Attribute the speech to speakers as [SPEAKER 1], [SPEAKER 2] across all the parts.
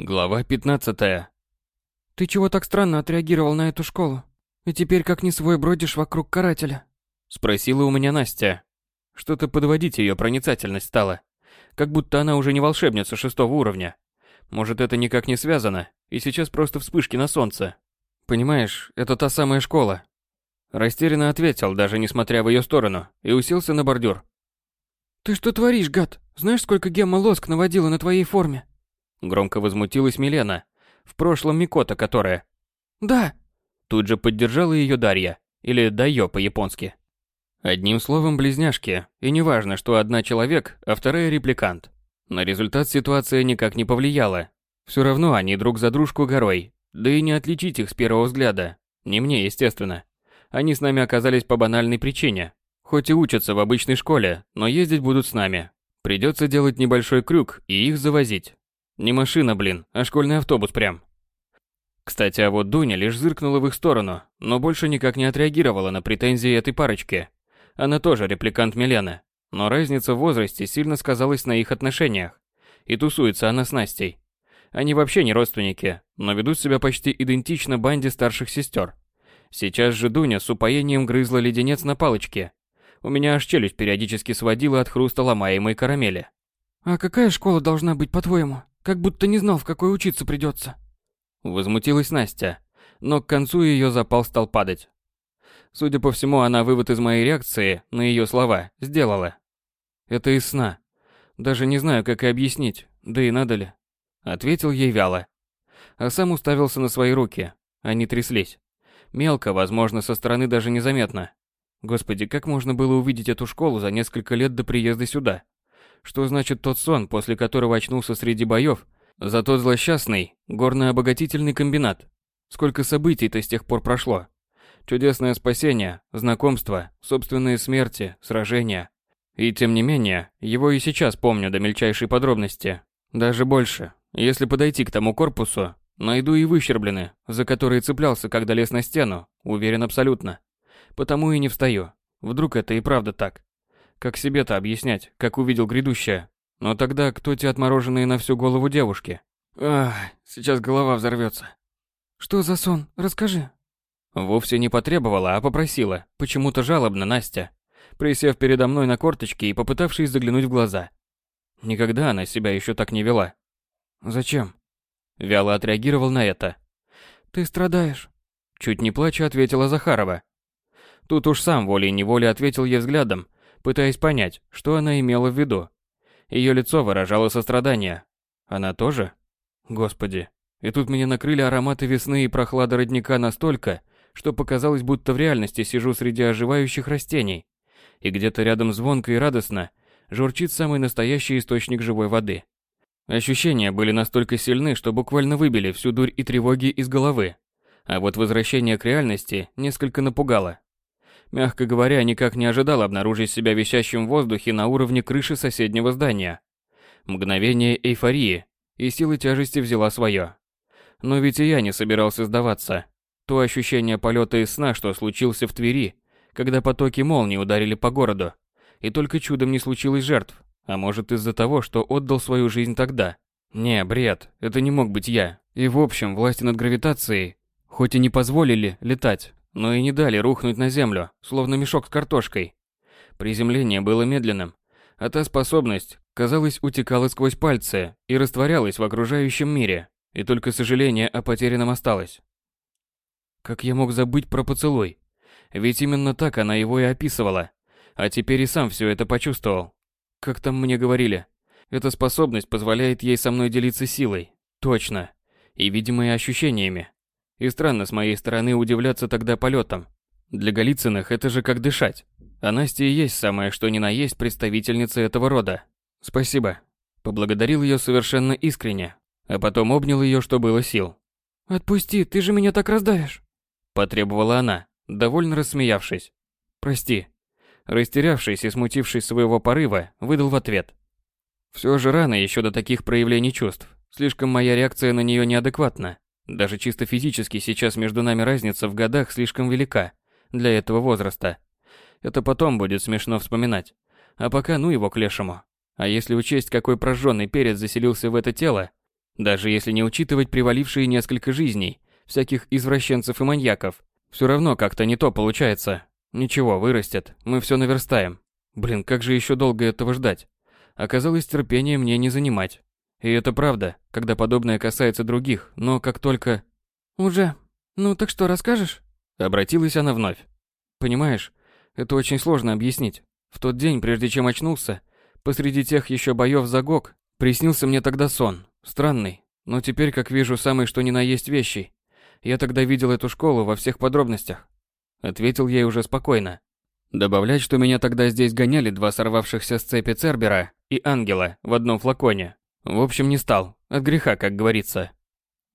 [SPEAKER 1] Глава 15.
[SPEAKER 2] Ты чего так странно отреагировал на эту школу? И теперь как не свой бродишь вокруг карателя?
[SPEAKER 1] Спросила у меня Настя. Что-то подводить ее проницательность стало. Как будто она уже не волшебница шестого уровня. Может, это никак не связано, и сейчас просто вспышки на солнце. Понимаешь, это та самая школа. Растерянно ответил, даже несмотря в ее сторону, и уселся на бордюр.
[SPEAKER 2] Ты что творишь, гад? Знаешь, сколько гемма лоск наводила на твоей форме?
[SPEAKER 1] Громко возмутилась Милена. В прошлом Микота, которая...
[SPEAKER 2] Да.
[SPEAKER 1] Тут же поддержала ее Дарья. Или Дайо по-японски. Одним словом, близняшки. И неважно, что одна человек, а вторая репликант. На результат ситуация никак не повлияла. Все равно они друг за дружку горой. Да и не отличить их с первого взгляда. Не мне, естественно. Они с нами оказались по банальной причине. Хоть и учатся в обычной школе, но ездить будут с нами. Придется делать небольшой крюк и их завозить. Не машина, блин, а школьный автобус прям. Кстати, а вот Дуня лишь зыркнула в их сторону, но больше никак не отреагировала на претензии этой парочки. Она тоже репликант Милены, но разница в возрасте сильно сказалась на их отношениях. И тусуется она с Настей. Они вообще не родственники, но ведут себя почти идентично банде старших сестер. Сейчас же Дуня с упоением грызла леденец на палочке. У меня аж челюсть периодически сводила от хруста ломаемой карамели.
[SPEAKER 2] А какая школа должна быть, по-твоему? Как будто не знал, в какой учиться придется.
[SPEAKER 1] Возмутилась Настя, но к концу ее запал стал падать. Судя по всему, она вывод из моей реакции на ее слова сделала. Это из сна. Даже не знаю, как и объяснить, да и надо ли. Ответил ей вяло. А сам уставился на свои руки. Они тряслись. Мелко, возможно, со стороны даже незаметно. Господи, как можно было увидеть эту школу за несколько лет до приезда сюда? Что значит тот сон, после которого очнулся среди боев, за тот злосчастный горно-обогатительный комбинат? Сколько событий-то с тех пор прошло? Чудесное спасение, знакомство, собственные смерти, сражения. И тем не менее, его и сейчас помню до мельчайшей подробности. Даже больше. Если подойти к тому корпусу, найду и выщерблены, за которые цеплялся, когда лез на стену, уверен абсолютно. Потому и не встаю. Вдруг это и правда так. Как себе-то объяснять, как увидел грядущее? Но тогда кто те отмороженные на всю голову девушки? Ах, сейчас голова взорвется.
[SPEAKER 2] Что за сон? Расскажи.
[SPEAKER 1] Вовсе не потребовала, а попросила, почему-то жалобно Настя, присев передо мной на корточки и попытавшись заглянуть в глаза. Никогда она себя еще так не вела.
[SPEAKER 2] Зачем?
[SPEAKER 1] Вяло отреагировал на это.
[SPEAKER 2] Ты страдаешь.
[SPEAKER 1] Чуть не плача ответила Захарова. Тут уж сам волей-неволей ответил ей взглядом, пытаясь понять, что она имела в виду. Ее лицо выражало сострадание. Она тоже? Господи. И тут меня накрыли ароматы весны и прохлада родника настолько, что показалось, будто в реальности сижу среди оживающих растений. И где-то рядом звонко и радостно журчит самый настоящий источник живой воды. Ощущения были настолько сильны, что буквально выбили всю дурь и тревоги из головы. А вот возвращение к реальности несколько напугало. Мягко говоря, никак не ожидал обнаружить себя висящим в воздухе на уровне крыши соседнего здания. Мгновение эйфории, и сила тяжести взяла свое. Но ведь и я не собирался сдаваться. То ощущение полета из сна, что случился в Твери, когда потоки молний ударили по городу, и только чудом не случилось жертв, а может из-за того, что отдал свою жизнь тогда. Не, бред, это не мог быть я. И в общем, власти над гравитацией, хоть и не позволили летать, но и не дали рухнуть на землю, словно мешок с картошкой. Приземление было медленным, а та способность, казалось, утекала сквозь пальцы и растворялась в окружающем мире, и только сожаление о потерянном осталось. Как я мог забыть про поцелуй? Ведь именно так она его и описывала. А теперь и сам все это почувствовал. Как там мне говорили? Эта способность позволяет ей со мной делиться силой. Точно. И, видимо, и ощущениями. И странно с моей стороны удивляться тогда полетам. Для Голицыных это же как дышать. А Настя и есть самое что ни на есть представительница этого рода. Спасибо. Поблагодарил ее совершенно искренне, а потом обнял ее, что было сил.
[SPEAKER 2] «Отпусти, ты же меня так раздавишь!»
[SPEAKER 1] Потребовала она, довольно рассмеявшись. «Прости». Растерявшись и смутившись своего порыва, выдал в ответ. Все же рано еще до таких проявлений чувств. Слишком моя реакция на нее неадекватна. Даже чисто физически сейчас между нами разница в годах слишком велика для этого возраста. Это потом будет смешно вспоминать. А пока ну его к лешему. А если учесть, какой прожженный перец заселился в это тело, Даже если не учитывать привалившие несколько жизней, всяких извращенцев и маньяков, все равно как-то не то получается. Ничего, вырастет, мы все наверстаем. Блин, как же еще долго этого ждать? Оказалось, терпение мне не занимать. И это правда, когда подобное касается других, но как только...
[SPEAKER 2] «Уже. Ну так что, расскажешь?»
[SPEAKER 1] Обратилась она вновь. «Понимаешь, это очень сложно объяснить. В тот день, прежде чем очнулся, посреди тех еще боев за ГОК, приснился мне тогда сон. Странный, но теперь, как вижу, самый что ни на есть вещи. Я тогда видел эту школу во всех подробностях. Ответил ей уже спокойно. Добавлять, что меня тогда здесь гоняли два сорвавшихся с цепи Цербера и Ангела в одном флаконе. В общем, не стал. От греха, как говорится.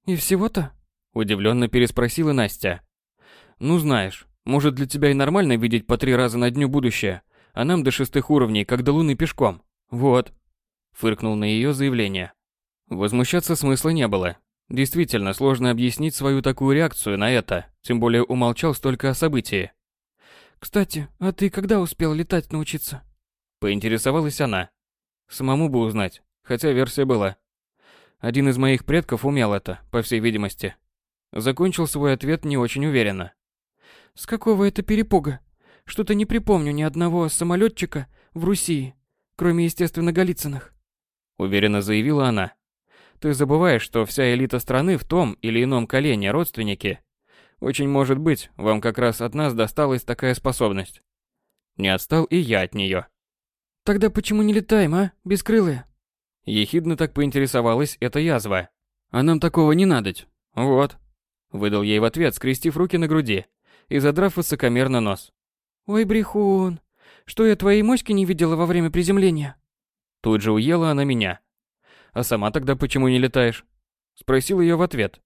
[SPEAKER 2] «И всего-то?»
[SPEAKER 1] Удивленно переспросила Настя. «Ну знаешь, может для тебя и нормально видеть по три раза на дню будущее, а нам до шестых уровней, как до луны пешком. Вот». Фыркнул на ее заявление. Возмущаться смысла не было. Действительно, сложно объяснить свою такую реакцию на это, тем более умолчал столько о событии.
[SPEAKER 2] «Кстати, а ты когда успел летать научиться?»
[SPEAKER 1] Поинтересовалась она. Самому бы узнать, хотя версия была. Один из моих предков умел это, по всей видимости. Закончил свой ответ не очень уверенно.
[SPEAKER 2] «С какого это перепуга? Что-то не припомню ни одного самолетчика в Руси, кроме, естественно, Голицыных».
[SPEAKER 1] Уверенно заявила она. Ты забываешь, что вся элита страны в том или ином колене родственники. Очень может быть, вам как раз от нас досталась такая способность. Не отстал и я от нее.
[SPEAKER 2] Тогда почему не летаем, а, бескрылые?
[SPEAKER 1] Ехидно так поинтересовалась эта язва. А нам такого не надоть. Вот. Выдал ей в ответ, скрестив руки на груди и задрав высокомерно нос.
[SPEAKER 2] Ой, брехун, что я твоей моськи не видела во время приземления?
[SPEAKER 1] Тут же уела она меня. А сама тогда почему не летаешь? Спросил ее в ответ.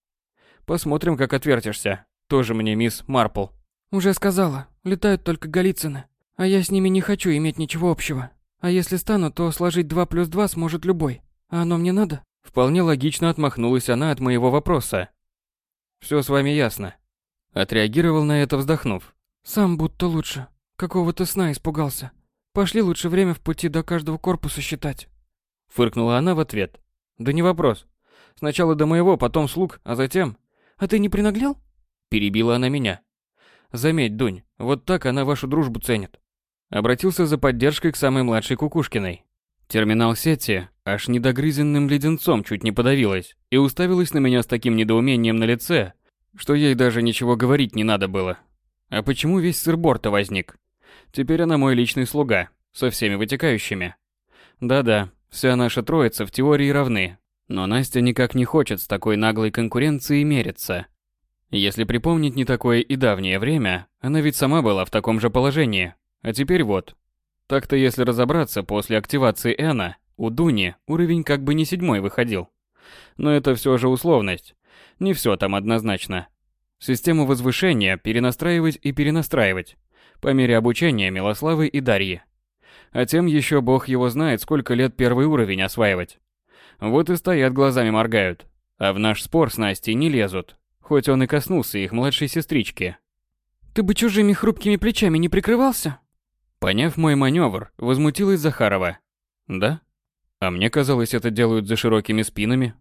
[SPEAKER 1] Посмотрим, как отвертишься. Тоже мне мисс Марпл.
[SPEAKER 2] Уже сказала, летают только Голицыны. А я с ними не хочу иметь ничего общего. А если стану, то сложить 2 плюс 2 сможет любой. А оно мне надо?
[SPEAKER 1] Вполне логично отмахнулась она от моего вопроса. Все с вами ясно. Отреагировал на это, вздохнув.
[SPEAKER 2] Сам будто лучше. Какого-то сна испугался. Пошли лучше время в пути до каждого корпуса считать.
[SPEAKER 1] Фыркнула она в ответ. Да не вопрос. Сначала до моего, потом слуг, а затем...
[SPEAKER 2] А ты не принаглел?
[SPEAKER 1] Перебила она меня. Заметь, Дунь, вот так она вашу дружбу ценит. Обратился за поддержкой к самой младшей Кукушкиной. Терминал сети аж недогрызенным леденцом чуть не подавилась и уставилась на меня с таким недоумением на лице, что ей даже ничего говорить не надо было. А почему весь сыр-борта возник? Теперь она мой личный слуга, со всеми вытекающими. Да-да, Вся наша троица в теории равны, но Настя никак не хочет с такой наглой конкуренцией мериться. Если припомнить не такое и давнее время, она ведь сама была в таком же положении. А теперь вот. Так-то если разобраться, после активации Эна, у Дуни уровень как бы не седьмой выходил. Но это все же условность. Не все там однозначно. Систему возвышения перенастраивать и перенастраивать. По мере обучения Милославы и Дарьи. А тем еще бог его знает, сколько лет первый уровень осваивать. Вот и стоят глазами моргают. А в наш спор с Настей не лезут. Хоть он и коснулся их младшей сестрички.
[SPEAKER 2] «Ты бы чужими хрупкими плечами не прикрывался?»
[SPEAKER 1] Поняв мой маневр, возмутилась Захарова. «Да? А мне казалось, это делают за широкими спинами».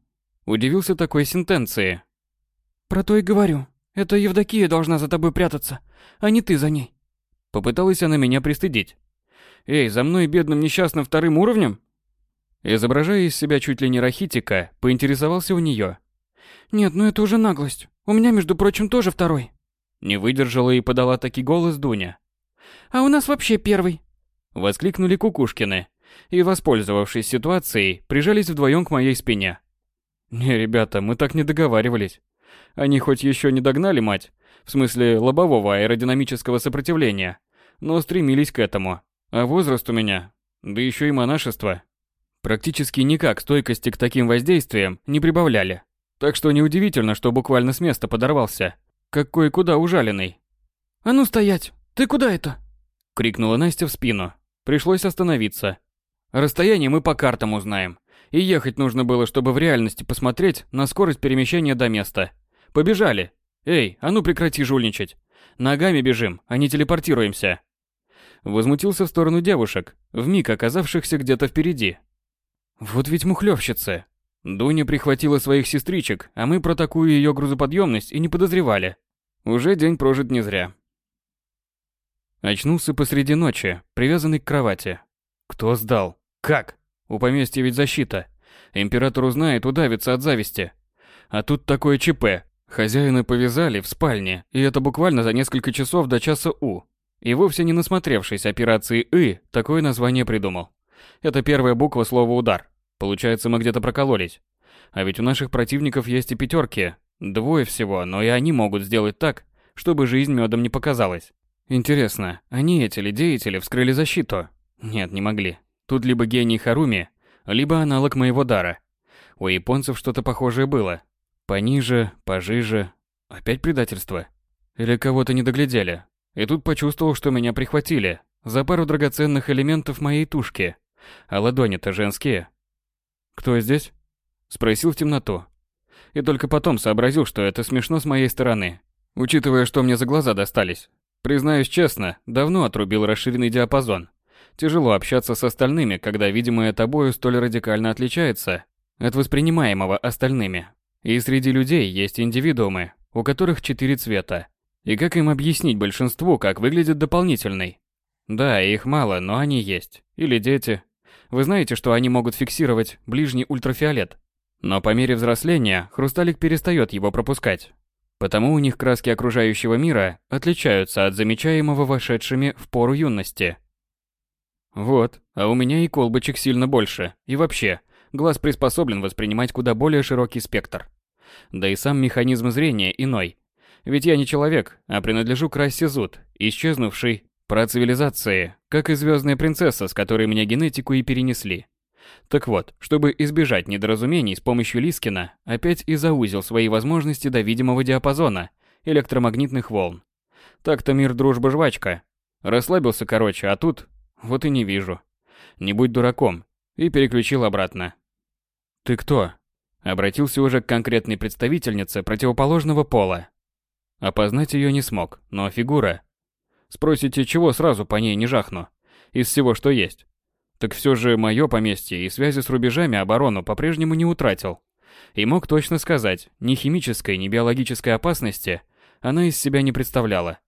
[SPEAKER 1] Удивился такой сентенции.
[SPEAKER 2] «Про то и говорю. Это Евдокия должна за тобой прятаться, а не ты за ней».
[SPEAKER 1] Попыталась она меня пристыдить. Эй, за мной бедным несчастным вторым уровнем? Изображая из себя чуть ли не рахитика, поинтересовался у нее.
[SPEAKER 2] Нет, ну это уже наглость. У меня, между прочим, тоже второй.
[SPEAKER 1] Не выдержала и подала таки голос Дуня.
[SPEAKER 2] А у нас вообще первый.
[SPEAKER 1] Воскликнули Кукушкины и, воспользовавшись ситуацией, прижались вдвоем к моей спине. Не, ребята, мы так не договаривались. Они хоть еще не догнали мать, в смысле лобового аэродинамического сопротивления, но стремились к этому. А возраст у меня, да еще и монашество, практически никак стойкости к таким воздействиям не прибавляли. Так что неудивительно, что буквально с места подорвался, как кое-куда ужаленный.
[SPEAKER 2] «А ну стоять! Ты куда это?»
[SPEAKER 1] — крикнула Настя в спину. Пришлось остановиться. Расстояние мы по картам узнаем. И ехать нужно было, чтобы в реальности посмотреть на скорость перемещения до места. Побежали! Эй, а ну прекрати жульничать. Ногами бежим, а не телепортируемся. Возмутился в сторону девушек, вмиг оказавшихся где-то впереди. Вот ведь мухлёвщицы. Дуня прихватила своих сестричек, а мы про такую ее грузоподъемность и не подозревали. Уже день прожит не зря. Очнулся посреди ночи, привязанный к кровати. Кто сдал? Как? У поместья ведь защита. Император узнает, удавится от зависти. А тут такое ЧП. Хозяина повязали в спальне, и это буквально за несколько часов до часа У. И вовсе не насмотревшись операции «И», такое название придумал. Это первая буква слова «удар». Получается, мы где-то прокололись. А ведь у наших противников есть и пятерки. Двое всего, но и они могут сделать так, чтобы жизнь медом не показалась. Интересно, они эти ли деятели вскрыли защиту? Нет, не могли. Тут либо гений Харуми, либо аналог моего дара. У японцев что-то похожее было. Пониже, пожиже. Опять предательство. Или кого-то не доглядели. И тут почувствовал, что меня прихватили. За пару драгоценных элементов моей тушки. А ладони-то женские. «Кто здесь?» Спросил в темноту. И только потом сообразил, что это смешно с моей стороны. Учитывая, что мне за глаза достались. Признаюсь честно, давно отрубил расширенный диапазон. Тяжело общаться с остальными, когда видимое тобою столь радикально отличается от воспринимаемого остальными. И среди людей есть индивидуумы, у которых четыре цвета. И как им объяснить большинству, как выглядит дополнительный? Да, их мало, но они есть. Или дети. Вы знаете, что они могут фиксировать ближний ультрафиолет. Но по мере взросления хрусталик перестает его пропускать. Потому у них краски окружающего мира отличаются от замечаемого вошедшими в пору юности. Вот, а у меня и колбочек сильно больше. И вообще, глаз приспособлен воспринимать куда более широкий спектр. Да и сам механизм зрения иной. Ведь я не человек, а принадлежу к расе Зуд, исчезнувшей про цивилизации, как и звездная принцесса, с которой меня генетику и перенесли. Так вот, чтобы избежать недоразумений с помощью Лискина, опять и заузил свои возможности до видимого диапазона электромагнитных волн. Так-то мир дружба жвачка. Расслабился короче, а тут вот и не вижу. Не будь дураком. И переключил обратно. «Ты кто?» Обратился уже к конкретной представительнице противоположного пола. Опознать ее не смог, но фигура. Спросите, чего сразу по ней не жахну? Из всего, что есть. Так все же мое поместье и связи с рубежами оборону по-прежнему не утратил. И мог точно сказать, ни химической, ни биологической опасности она из себя не представляла.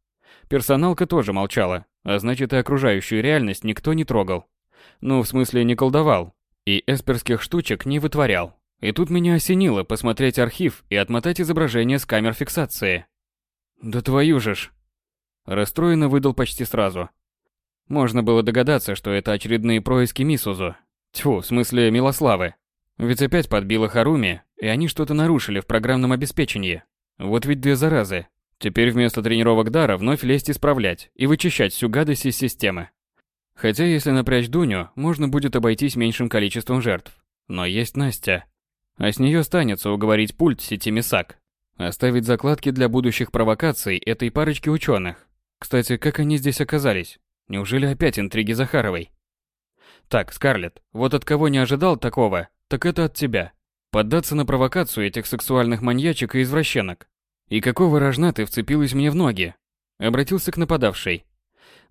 [SPEAKER 1] Персоналка тоже молчала, а значит и окружающую реальность никто не трогал. Ну, в смысле, не колдовал. И эсперских штучек не вытворял. И тут меня осенило посмотреть архив и отмотать изображение с камер фиксации. Да твою же ж. Расстроенно выдал почти сразу. Можно было догадаться, что это очередные происки Мисузу. Тьфу, в смысле Милославы. Ведь опять подбила Харуми, и они что-то нарушили в программном обеспечении. Вот ведь две заразы. Теперь вместо тренировок дара вновь лезть исправлять и вычищать всю гадость из системы. Хотя если напрячь Дуню, можно будет обойтись меньшим количеством жертв. Но есть Настя. А с нее станется уговорить пульт сети Мисак. Оставить закладки для будущих провокаций этой парочки ученых. Кстати, как они здесь оказались? Неужели опять интриги Захаровой? Так, Скарлетт, вот от кого не ожидал такого, так это от тебя. Поддаться на провокацию этих сексуальных маньячек и извращенок. И какого рожна ты вцепилась мне в ноги? Обратился к нападавшей.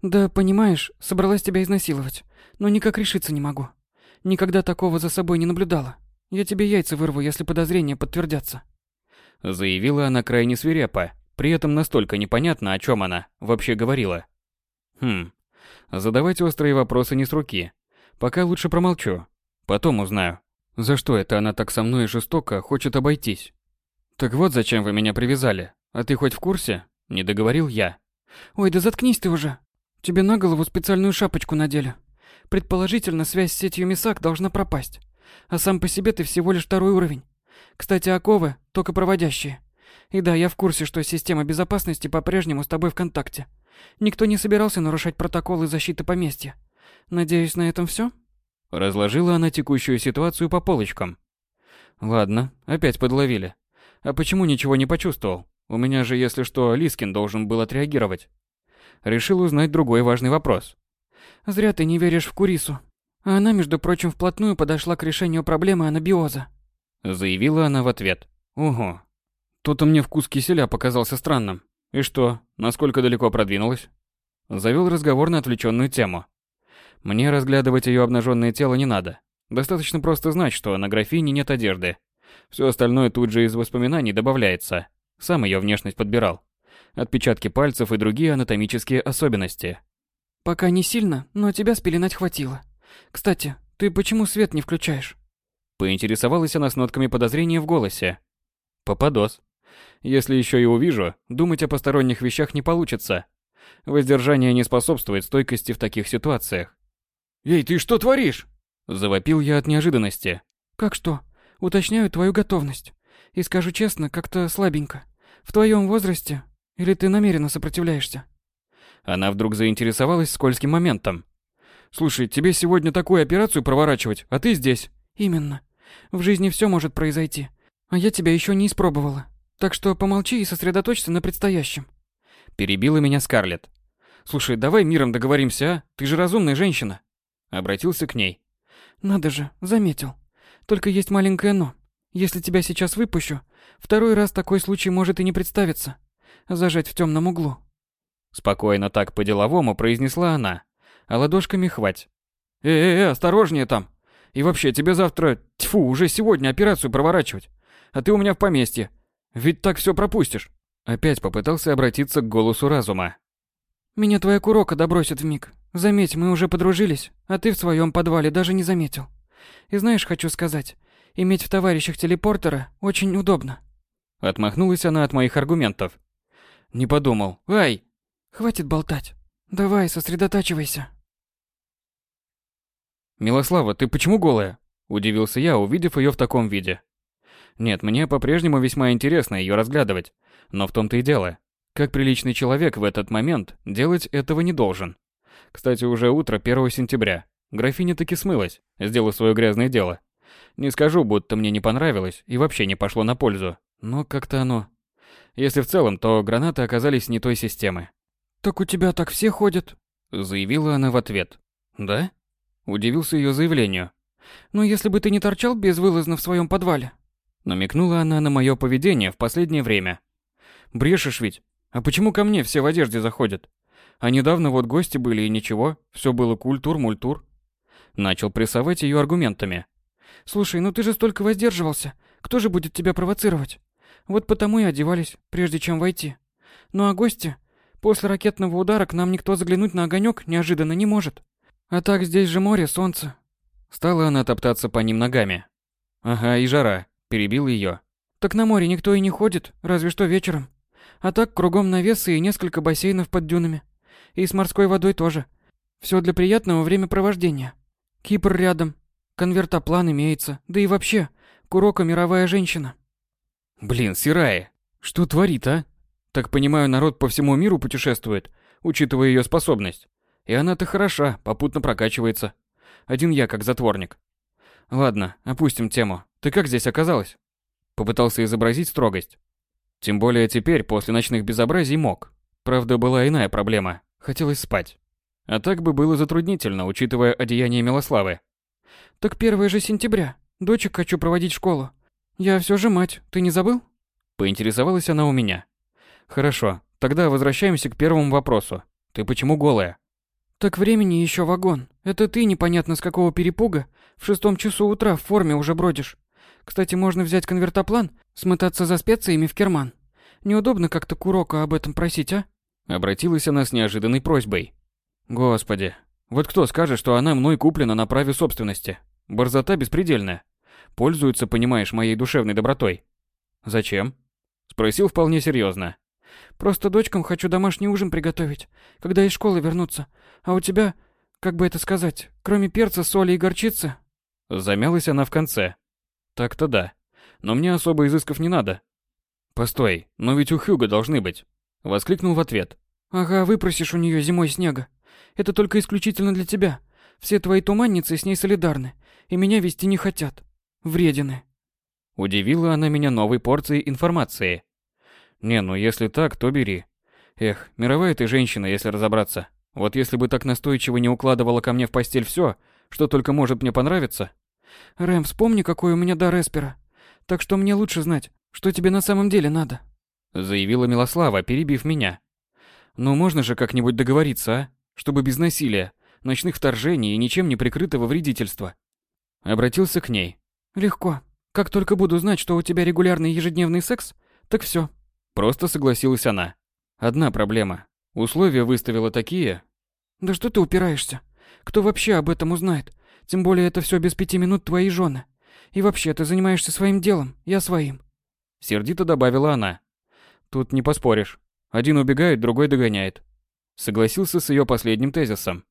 [SPEAKER 2] Да, понимаешь, собралась тебя изнасиловать, но никак решиться не могу. Никогда такого за собой не наблюдала. Я тебе яйца вырву, если подозрения подтвердятся.
[SPEAKER 1] Заявила она крайне свирепо, при этом настолько непонятно, о чем она вообще говорила. Хм, Задавать острые вопросы не с руки. Пока лучше промолчу. Потом узнаю, за что это она так со мной жестоко хочет обойтись. Так вот зачем вы меня привязали. А ты хоть в курсе? Не договорил я.
[SPEAKER 2] Ой, да заткнись ты уже. Тебе на голову специальную шапочку надели. Предположительно, связь с сетью МИСАК должна пропасть. А сам по себе ты всего лишь второй уровень. Кстати, оковы только проводящие. И да, я в курсе, что система безопасности по-прежнему с тобой в контакте. Никто не собирался нарушать протоколы защиты поместья. Надеюсь, на этом все?
[SPEAKER 1] Разложила она текущую ситуацию по полочкам. Ладно, опять подловили. А почему ничего не почувствовал? У меня же, если что, Лискин должен был отреагировать. Решил узнать другой важный вопрос.
[SPEAKER 2] Зря ты не веришь в Курису. А она, между прочим, вплотную подошла к решению проблемы анабиоза.
[SPEAKER 1] Заявила она в ответ. Ого. Тут-то мне вкус киселя показался странным. И что, насколько далеко продвинулась? Завел разговор на отвлеченную тему. Мне разглядывать ее обнаженное тело не надо. Достаточно просто знать, что на графине нет одежды. Все остальное тут же из воспоминаний добавляется. Сам ее внешность подбирал. Отпечатки пальцев и другие анатомические особенности.
[SPEAKER 2] Пока не сильно, но тебя спеленать хватило. Кстати, ты почему свет не включаешь?
[SPEAKER 1] Поинтересовалась она с нотками подозрения в голосе. Попадос. Если еще и увижу, думать о посторонних вещах не получится. Воздержание не способствует стойкости в таких ситуациях. «Эй, ты что творишь?» Завопил я от неожиданности.
[SPEAKER 2] «Как что? Уточняю твою готовность. И скажу честно, как-то слабенько. В твоем возрасте? Или ты намеренно сопротивляешься?»
[SPEAKER 1] Она вдруг заинтересовалась скользким моментом. «Слушай, тебе сегодня такую операцию проворачивать, а ты здесь?»
[SPEAKER 2] «Именно. В жизни все может произойти. А я тебя еще не испробовала. Так что помолчи и сосредоточься на предстоящем.
[SPEAKER 1] Перебила меня Скарлетт. Слушай, давай миром договоримся, а? Ты же разумная женщина. Обратился к ней.
[SPEAKER 2] Надо же, заметил. Только есть маленькое но. Если тебя сейчас выпущу, второй раз такой случай может и не представиться. Зажать в темном углу.
[SPEAKER 1] Спокойно так по-деловому произнесла она, а ладошками хвать. «Э-э-э, осторожнее там! И вообще, тебе завтра, тьфу, уже сегодня операцию проворачивать. А ты у меня в поместье. Ведь так все пропустишь. Опять попытался обратиться к голосу разума.
[SPEAKER 2] Меня твоя курока добросит в миг. Заметь, мы уже подружились, а ты в своем подвале даже не заметил. И знаешь, хочу сказать, иметь в товарищах телепортера очень удобно.
[SPEAKER 1] Отмахнулась она от моих аргументов. Не подумал. Ай!
[SPEAKER 2] Хватит болтать. Давай, сосредотачивайся.
[SPEAKER 1] Милослава, ты почему голая? Удивился я, увидев ее в таком виде. Нет, мне по-прежнему весьма интересно ее разглядывать. Но в том-то и дело. Как приличный человек в этот момент делать этого не должен. Кстати, уже утро 1 сентября. Графиня таки смылась, сделав свое грязное дело. Не скажу, будто мне не понравилось и вообще не пошло на пользу. Но как-то оно... Если в целом, то гранаты оказались не той системы.
[SPEAKER 2] «Так у тебя так все ходят?»
[SPEAKER 1] Заявила она в ответ. «Да?» Удивился ее заявлению.
[SPEAKER 2] «Ну, если бы ты не торчал безвылазно в своем подвале,
[SPEAKER 1] Намекнула она на мое поведение в последнее время. Брешешь ведь? А почему ко мне все в одежде заходят? А недавно вот гости были и ничего, все было культур-мультур. Начал прессовать ее аргументами.
[SPEAKER 2] Слушай, ну ты же столько воздерживался. Кто же будет тебя провоцировать? Вот потому и одевались, прежде чем войти. Ну а гости? После ракетного удара к нам никто заглянуть на огонек неожиданно не может. А так здесь же море, солнце.
[SPEAKER 1] Стала она топтаться по ним ногами. Ага, и жара. Перебил ее.
[SPEAKER 2] Так на море никто и не ходит, разве что вечером. А так кругом навесы и несколько бассейнов под дюнами. И с морской водой тоже. Все для приятного времяпровождения. Кипр рядом. Конвертоплан имеется. Да и вообще, Курока мировая женщина.
[SPEAKER 1] Блин, Сирая, что творит, а? Так понимаю, народ по всему миру путешествует, учитывая ее способность. И она-то хороша, попутно прокачивается. Один я как затворник. Ладно, опустим тему. Ты как здесь оказалась? Попытался изобразить строгость. Тем более теперь, после ночных безобразий, мог. Правда, была иная проблема. Хотелось спать. А так бы было затруднительно, учитывая одеяние Милославы.
[SPEAKER 2] Так 1 же сентября. Дочек хочу проводить в школу. Я все же мать, ты не забыл?
[SPEAKER 1] Поинтересовалась она у меня. Хорошо, тогда возвращаемся к первому вопросу. Ты почему голая?
[SPEAKER 2] Так времени еще вагон. Это ты непонятно с какого перепуга в шестом часу утра в форме уже бродишь. Кстати, можно взять конвертоплан, смотаться за специями в керман. Неудобно как-то Курока об этом просить, а?
[SPEAKER 1] Обратилась она с неожиданной просьбой. Господи, вот кто скажет, что она мной куплена на праве собственности? Борзота беспредельная. Пользуется, понимаешь, моей душевной добротой. Зачем? Спросил вполне серьезно.
[SPEAKER 2] Просто дочкам хочу домашний ужин приготовить, когда из школы вернутся. А у тебя, как бы это сказать, кроме перца, соли и горчицы?
[SPEAKER 1] Замялась она в конце. Так-то да. Но мне особо изысков не надо. Постой, но ведь у Хьюга должны быть. Воскликнул в ответ.
[SPEAKER 2] Ага, выпросишь у нее зимой снега. Это только исключительно для тебя. Все твои туманницы с ней солидарны, и меня вести не хотят. Вредины.
[SPEAKER 1] Удивила она меня новой порцией информации. Не, ну если так, то бери. Эх, мировая ты женщина, если разобраться. Вот если бы так настойчиво не укладывала ко мне в постель все, что только может мне понравиться.
[SPEAKER 2] Рэм, вспомни, какой у меня дар эспера. Так что мне лучше знать, что тебе на самом деле надо.
[SPEAKER 1] Заявила Милослава, перебив меня. Ну можно же как-нибудь договориться, а? Чтобы без насилия, ночных вторжений и ничем не прикрытого вредительства. Обратился к ней.
[SPEAKER 2] Легко. Как только буду знать, что у тебя регулярный ежедневный секс, так все.
[SPEAKER 1] Просто согласилась она. Одна проблема. Условия выставила такие.
[SPEAKER 2] Да что ты упираешься? Кто вообще об этом узнает? Тем более это все без пяти минут твоей жены. И вообще, ты занимаешься своим делом, я своим.
[SPEAKER 1] Сердито добавила она. Тут не поспоришь. Один убегает, другой догоняет. Согласился с ее последним тезисом.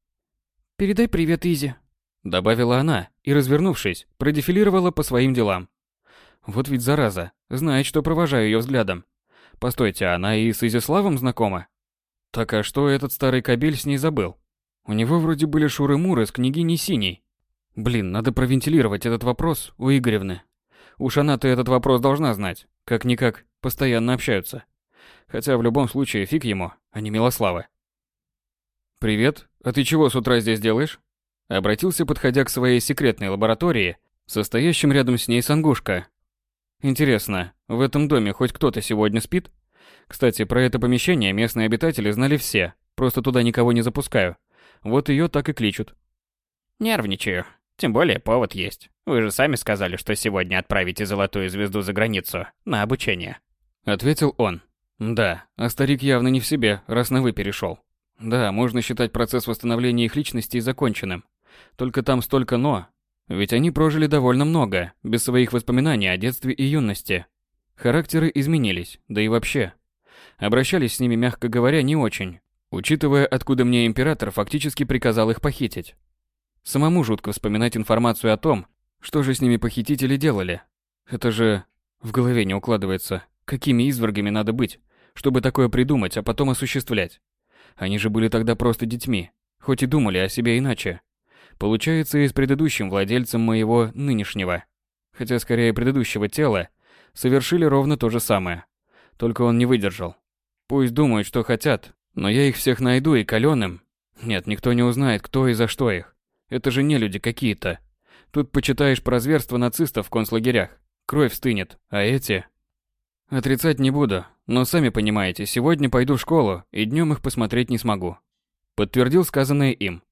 [SPEAKER 2] Передай привет Изи.
[SPEAKER 1] Добавила она и, развернувшись, продефилировала по своим делам. Вот ведь зараза, знает, что провожаю ее взглядом. Постойте, она и с Изяславом знакома? Так а что этот старый кабель с ней забыл? У него вроде были шуры-муры с княгиней Синей. Блин, надо провентилировать этот вопрос у Игоревны. Уж она-то этот вопрос должна знать. Как-никак, постоянно общаются. Хотя в любом случае фиг ему, а не Милослава. «Привет, а ты чего с утра здесь делаешь?» Обратился, подходя к своей секретной лаборатории, состоящим рядом с ней Сангушка. «Интересно, в этом доме хоть кто-то сегодня спит?» Кстати, про это помещение местные обитатели знали все, просто туда никого не запускаю. Вот ее так и кличут.
[SPEAKER 3] Нервничаю. Тем более повод есть. Вы же сами сказали, что сегодня отправите золотую звезду за границу на обучение.
[SPEAKER 1] Ответил он. Да, а старик явно не в себе, раз на «вы» перешел. Да, можно считать процесс восстановления их личностей законченным. Только там столько «но». Ведь они прожили довольно много, без своих воспоминаний о детстве и юности. Характеры изменились, да и вообще. Обращались с ними, мягко говоря, не очень, учитывая, откуда мне император фактически приказал их похитить. Самому жутко вспоминать информацию о том, что же с ними похитители делали. Это же в голове не укладывается. Какими извергами надо быть, чтобы такое придумать, а потом осуществлять? Они же были тогда просто детьми, хоть и думали о себе иначе. Получается, и с предыдущим владельцем моего нынешнего, хотя скорее предыдущего тела, совершили ровно то же самое. Только он не выдержал. Пусть думают, что хотят, но я их всех найду и каленым. Нет, никто не узнает, кто и за что их. Это же не люди какие-то. Тут почитаешь про зверство нацистов в концлагерях. Кровь стынет, а эти... Отрицать не буду, но сами понимаете, сегодня пойду в школу, и днем их посмотреть не смогу. Подтвердил сказанное им.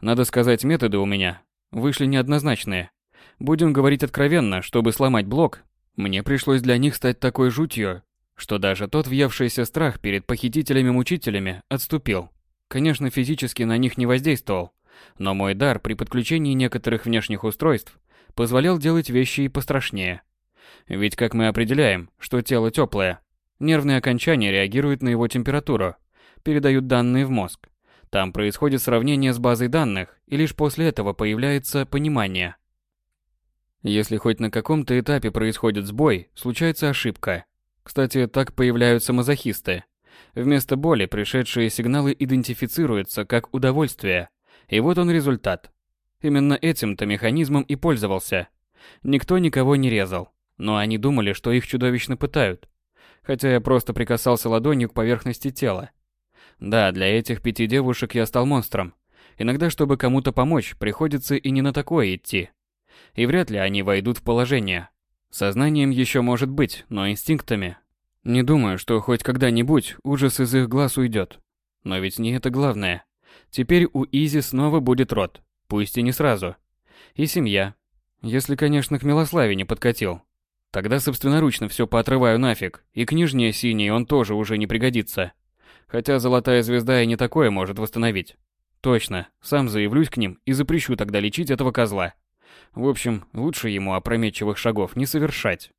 [SPEAKER 1] Надо сказать, методы у меня вышли неоднозначные. Будем говорить откровенно, чтобы сломать блок, мне пришлось для них стать такой жутью, что даже тот въевшийся страх перед похитителями-мучителями отступил. Конечно, физически на них не воздействовал, но мой дар при подключении некоторых внешних устройств позволял делать вещи и пострашнее. Ведь как мы определяем, что тело теплое, нервные окончания реагируют на его температуру, передают данные в мозг. Там происходит сравнение с базой данных, и лишь после этого появляется понимание. Если хоть на каком-то этапе происходит сбой, случается ошибка. Кстати, так появляются мазохисты. Вместо боли пришедшие сигналы идентифицируются как удовольствие, и вот он результат. Именно этим-то механизмом и пользовался. Никто никого не резал, но они думали, что их чудовищно пытают. Хотя я просто прикасался ладонью к поверхности тела. Да, для этих пяти девушек я стал монстром. Иногда, чтобы кому-то помочь, приходится и не на такое идти. И вряд ли они войдут в положение. Сознанием еще может быть, но инстинктами. Не думаю, что хоть когда-нибудь ужас из их глаз уйдет. Но ведь не это главное. Теперь у Изи снова будет род, пусть и не сразу. И семья. Если, конечно, к Милославе не подкатил. Тогда собственноручно все поотрываю нафиг, и книжнее синий он тоже уже не пригодится. Хотя золотая звезда и не такое может восстановить. Точно, сам заявлюсь к ним и запрещу тогда лечить этого козла. В общем, лучше ему опрометчивых шагов не совершать.